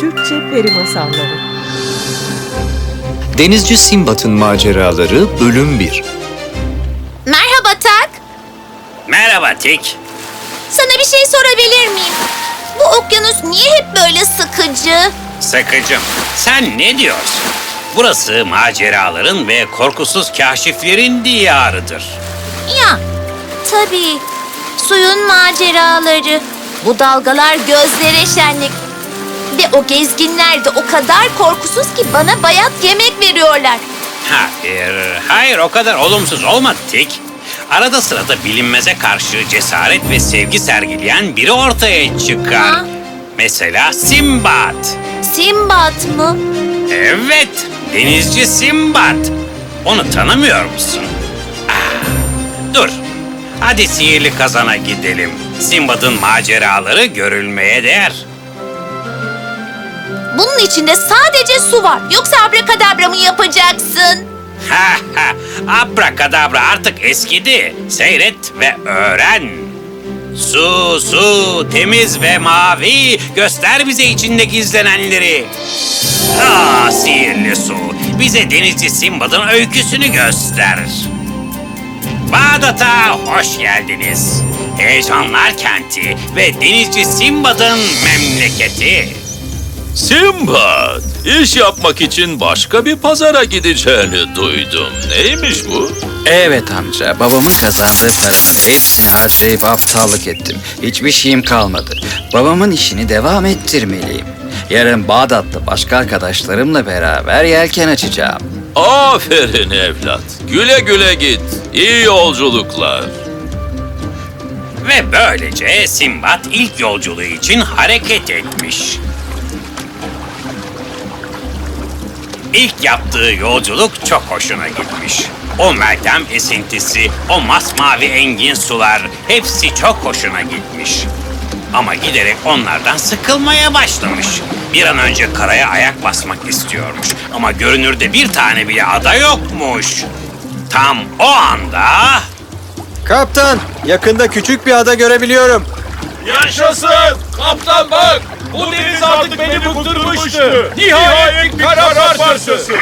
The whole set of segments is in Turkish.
Türkçe Peri Masalları Denizci Simbat'ın maceraları bölüm 1 Merhaba Tak. Merhaba Tik. Sana bir şey sorabilir miyim? Bu okyanus niye hep böyle sıkıcı? Sakıcım, sen ne diyorsun? Burası maceraların ve korkusuz kaşiflerin diyarıdır. Ya, tabii. Suyun maceraları. Bu dalgalar gözlere şenlik. Ve o gezginler de o kadar korkusuz ki bana bayat yemek veriyorlar. Hayır, hayır o kadar olumsuz olmadı Tik. Arada sırada bilinmeze karşı cesaret ve sevgi sergileyen biri ortaya çıkar. Ha? Mesela Simbat. Simbat mı? Evet, denizci Simbat. Onu tanımıyor musun? Ah, dur, hadi sihirli kazana gidelim. Simbad'ın maceraları görülmeye değer. Bunun içinde sadece su var. Yoksa abrakadabra mı yapacaksın? Ha ha, abrakadabra artık eskidi. Seyret ve öğren. Su, su, temiz ve mavi. Göster bize içinde gizlenenleri. Ah, sihirli su. Bize denizci Simbad'ın öyküsünü göster. Bağdat'a hoş geldiniz. Heyecanlar kenti ve denizci Simbad'ın memleketi. Simbat, iş yapmak için başka bir pazara gideceğini duydum. Neymiş bu? Evet amca, babamın kazandığı paranın hepsini harcayıp aptallık ettim. Hiçbir şeyim kalmadı. Babamın işini devam ettirmeliyim. Yarın Bağdat'ta başka arkadaşlarımla beraber yelken açacağım. Aferin evlat. Güle güle git. İyi yolculuklar. Ve böylece Simbat ilk yolculuğu için hareket etmiş. İlk yaptığı yolculuk çok hoşuna gitmiş. O meltem esintisi, o masmavi engin sular hepsi çok hoşuna gitmiş. Ama giderek onlardan sıkılmaya başlamış. Bir an önce karaya ayak basmak istiyormuş. Ama görünürde bir tane bile ada yokmuş. Tam o anda... Kaptan, yakında küçük bir ada görebiliyorum. Yaşasın! Kaptan bak! Bu deniz artık beni bıktırmıştı. Nihayet bir kara parçası.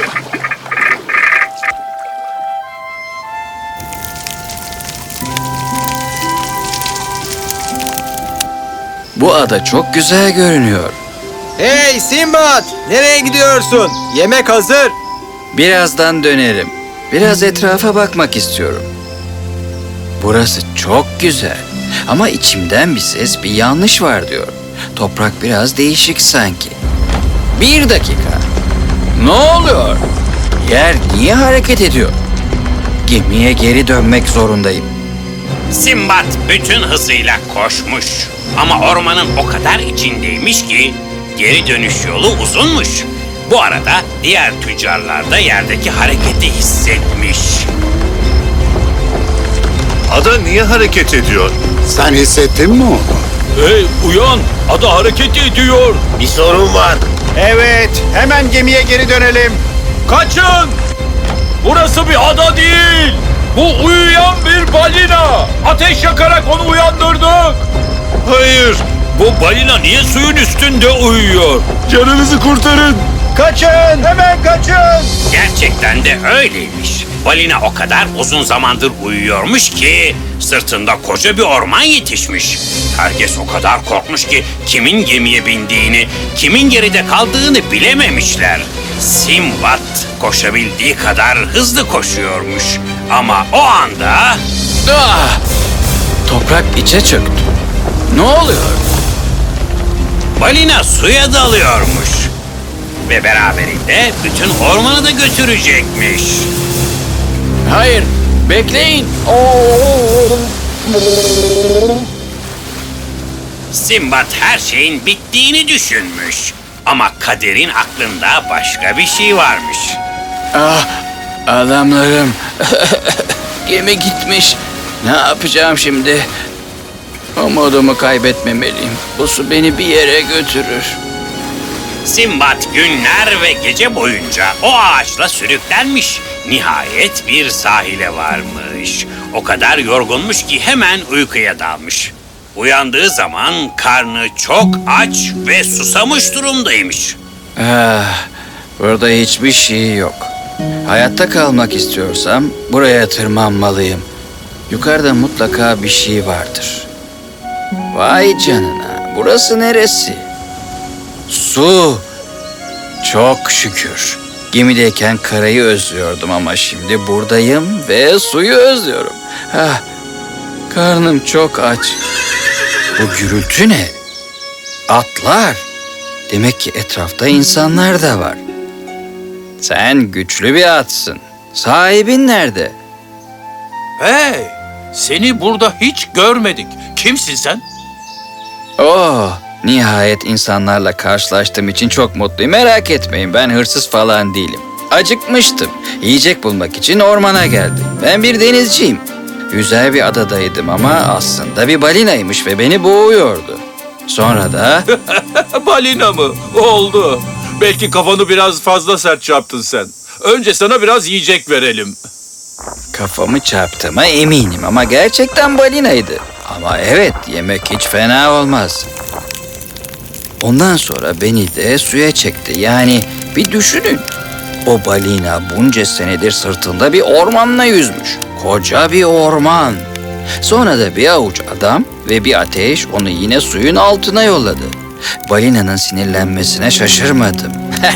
Bu ada çok güzel görünüyor. Hey Simbat, nereye gidiyorsun? Yemek hazır. Birazdan dönerim. Biraz etrafa bakmak istiyorum. Burası çok güzel. Ama içimden bir ses bir yanlış var diyor. Toprak biraz değişik sanki. Bir dakika. Ne oluyor? Yer niye hareket ediyor? Gemiye geri dönmek zorundayım. Simbat bütün hızıyla koşmuş. Ama ormanın o kadar içindeymiş ki geri dönüş yolu uzunmuş. Bu arada diğer tüccarlar da yerdeki hareketi hissetmiş. Ada niye hareket ediyor? Sen hissettin mi onu? Hey uyan, ada hareket ediyor. Bir sorun var. Evet, hemen gemiye geri dönelim. Kaçın! Burası bir ada değil. Bu uyuyan bir balina. Ateş yakarak onu uyandırdık. Hayır. Bu balina niye suyun üstünde uyuyor? Canınızı kurtarın. Kaçın, hemen kaçın. Gerçekten de öyleymiş. Balina o kadar uzun zamandır uyuyormuş ki sırtında koca bir orman yetişmiş. Herkes o kadar korkmuş ki kimin gemiye bindiğini, kimin geride kaldığını bilememişler. Simbat koşabildiği kadar hızlı koşuyormuş. Ama o anda Ah! Toprak içe çöktü. Ne oluyor? balina suya dalıyormuş. Ve beraberinde bütün ormanı da götürecekmiş. Hayır, bekleyin. Simbat her şeyin bittiğini düşünmüş. Ama kaderin aklında başka bir şey varmış. Ah, adamlarım. Gemi gitmiş. Ne yapacağım şimdi? Umudumu kaybetmemeliyim. Bu su beni bir yere götürür. Simbat günler ve gece boyunca o ağaçla sürüklenmiş. Nihayet bir sahile varmış. O kadar yorgunmuş ki hemen uykuya dalmış. Uyandığı zaman karnı çok aç ve susamış durumdaymış. Ah, burada hiçbir şey yok. Hayatta kalmak istiyorsam buraya tırmanmalıyım. Yukarıda mutlaka bir şey vardır. Vay canına, burası neresi? Su. Çok şükür. Gemideyken karayı özlüyordum ama şimdi buradayım ve suyu özlüyorum. Ah, karnım çok aç. Bu gürültü ne? Atlar. Demek ki etrafta insanlar da var. Sen güçlü bir atsın. Sahibin nerede? Hey, seni burada hiç görmedik. Kimsin sen? Oh, nihayet insanlarla karşılaştığım için çok mutluyum. Merak etmeyin ben hırsız falan değilim. Acıkmıştım. Yiyecek bulmak için ormana geldim. Ben bir denizciyim. Güzel bir adadaydım ama aslında bir balinaymış ve beni boğuyordu. Sonra da Balina mı? Oldu. Belki kafanı biraz fazla sert çarptın sen. Önce sana biraz yiyecek verelim. Kafamı çarptığıma eminim ama gerçekten balinaydı. Ama evet yemek hiç fena olmaz. Ondan sonra beni de suya çekti. Yani bir düşünün. O balina bunca senedir sırtında bir ormanla yüzmüş. Koca bir orman. Sonra da bir avuç adam ve bir ateş onu yine suyun altına yolladı. Balinanın sinirlenmesine şaşırmadım.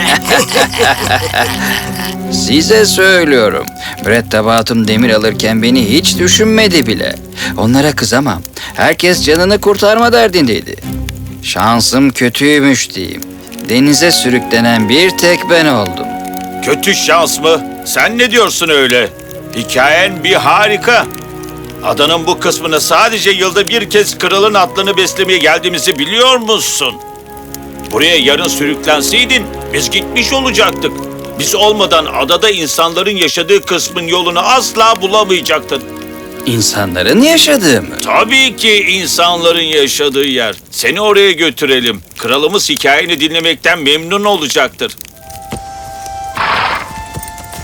Size söylüyorum. Mürettebatım demir alırken beni hiç düşünmedi bile. Onlara kızamam. Herkes canını kurtarma derdindeydi. Şansım kötüymüş diyeyim. Denize sürüklenen bir tek ben oldum. Kötü şans mı? Sen ne diyorsun öyle? Hikayen bir harika. Adanın bu kısmını sadece yılda bir kez kralın atlını beslemeye geldiğimizi biliyor musun? Buraya yarın sürüklenseydin biz gitmiş olacaktık. Biz olmadan adada insanların yaşadığı kısmın yolunu asla bulamayacaktın. İnsanların yaşadığı mı? Tabii ki insanların yaşadığı yer. Seni oraya götürelim. Kralımız hikayeni dinlemekten memnun olacaktır.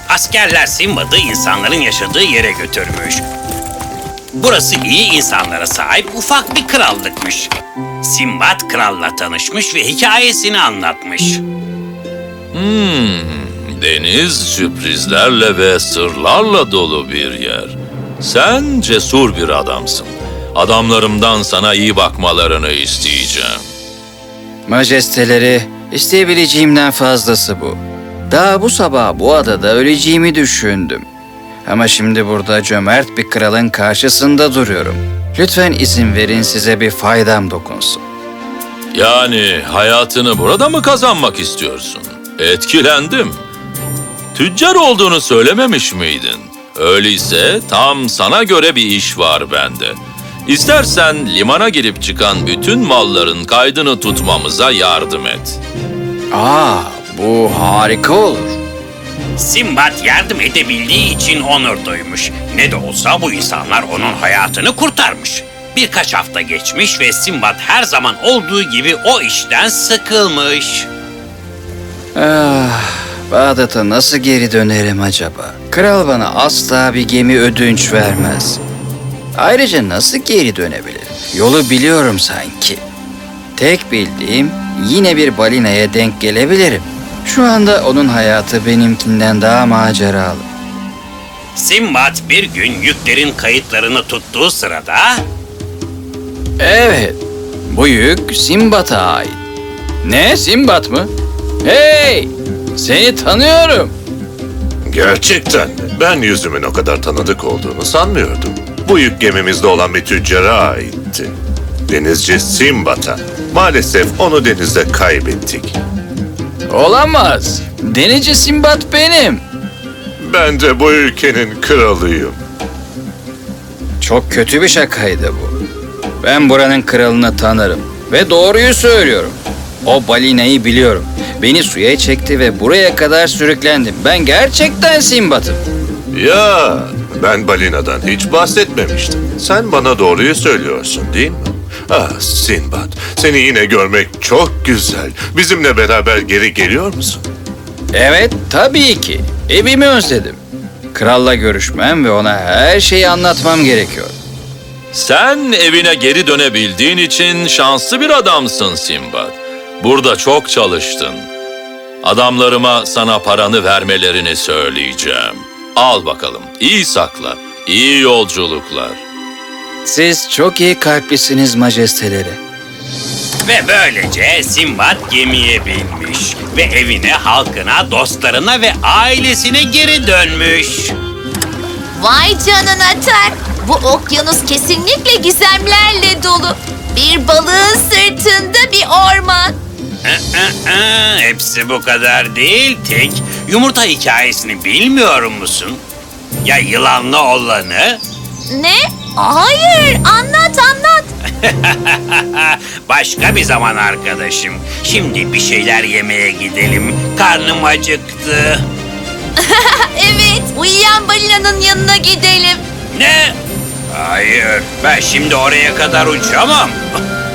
Askerler Simbad'ı insanların yaşadığı yere götürmüş. Burası iyi insanlara sahip ufak bir krallıkmış. Simbad kralla tanışmış ve hikayesini anlatmış. Deniz sürprizlerle ve sırlarla dolu bir yer. Sen cesur bir adamsın. Adamlarımdan sana iyi bakmalarını isteyeceğim. Majesteleri, isteyebileceğimden fazlası bu. Daha bu sabah bu adada öleceğimi düşündüm. Ama şimdi burada cömert bir kralın karşısında duruyorum. Lütfen izin verin size bir faydam dokunsun. Yani hayatını burada mı kazanmak istiyorsun? Etkilendim. Tüccar olduğunu söylememiş miydin? Öyleyse tam sana göre bir iş var bende. İstersen limana girip çıkan bütün malların kaydını tutmamıza yardım et. Aa, bu harika olur. Simbad yardım edebildiği için onur duymuş. Ne de olsa bu insanlar onun hayatını kurtarmış. Birkaç hafta geçmiş ve Simbad her zaman olduğu gibi o işten sıkılmış. Ah, Bağdat'a nasıl geri dönerim acaba? Kral bana asla bir gemi ödünç vermez. Ayrıca nasıl geri dönebilirim? Yolu biliyorum sanki. Tek bildiğim yine bir balinaya denk gelebilirim. Şu anda onun hayatı benimkinden daha maceralı. Simbad bir gün yüklerin kayıtlarını tuttuğu sırada Evet, bu yük Simbat'a ait. Ne Simbat mı? Hey, seni tanıyorum. Gerçekten mi? Ben yüzümün o kadar tanıdık olduğunu sanmıyordum. Bu yük gemimizde olan bir tüccara aitti. Denizci Simbat'a. Maalesef onu denizde kaybettik. Olamaz. Denizci Simbat benim. Ben de bu ülkenin kralıyım. Çok kötü bir şakaydı bu. Ben buranın kralını tanırım ve doğruyu söylüyorum. O balinayı biliyorum. Beni suya çekti ve buraya kadar sürüklendim. Ben gerçekten Simbat'ım. Ya ben balinadan hiç bahsetmemiştim. Sen bana doğruyu söylüyorsun değil mi? Ah Sinbad, seni yine görmek çok güzel. Bizimle beraber geri geliyor musun? Evet, tabii ki. Evimi özledim. Kralla görüşmem ve ona her şeyi anlatmam gerekiyor. Sen evine geri dönebildiğin için şanslı bir adamsın Simbad. Burada çok çalıştın. Adamlarıma sana paranı vermelerini söyleyeceğim. Al bakalım, iyi sakla. İyi yolculuklar. Siz çok iyi kalplisiniz majesteleri. Ve böylece Simbat gemiye binmiş ve evine, halkına, dostlarına ve ailesine geri dönmüş. Vay canına tak. Bu okyanus kesinlikle gizemlerle dolu. Bir balığın orman. Ee, hepsi bu kadar değil tek. Yumurta hikayesini bilmiyor musun? Ya yılanlı olanı? Ne? Hayır, anlat anlat. Başka bir zaman arkadaşım. Şimdi bir şeyler yemeye gidelim. Karnım acıktı. Evet, uyuyan balinanın yanına gidelim. Ne? Hayır, ben şimdi oraya kadar uçamam.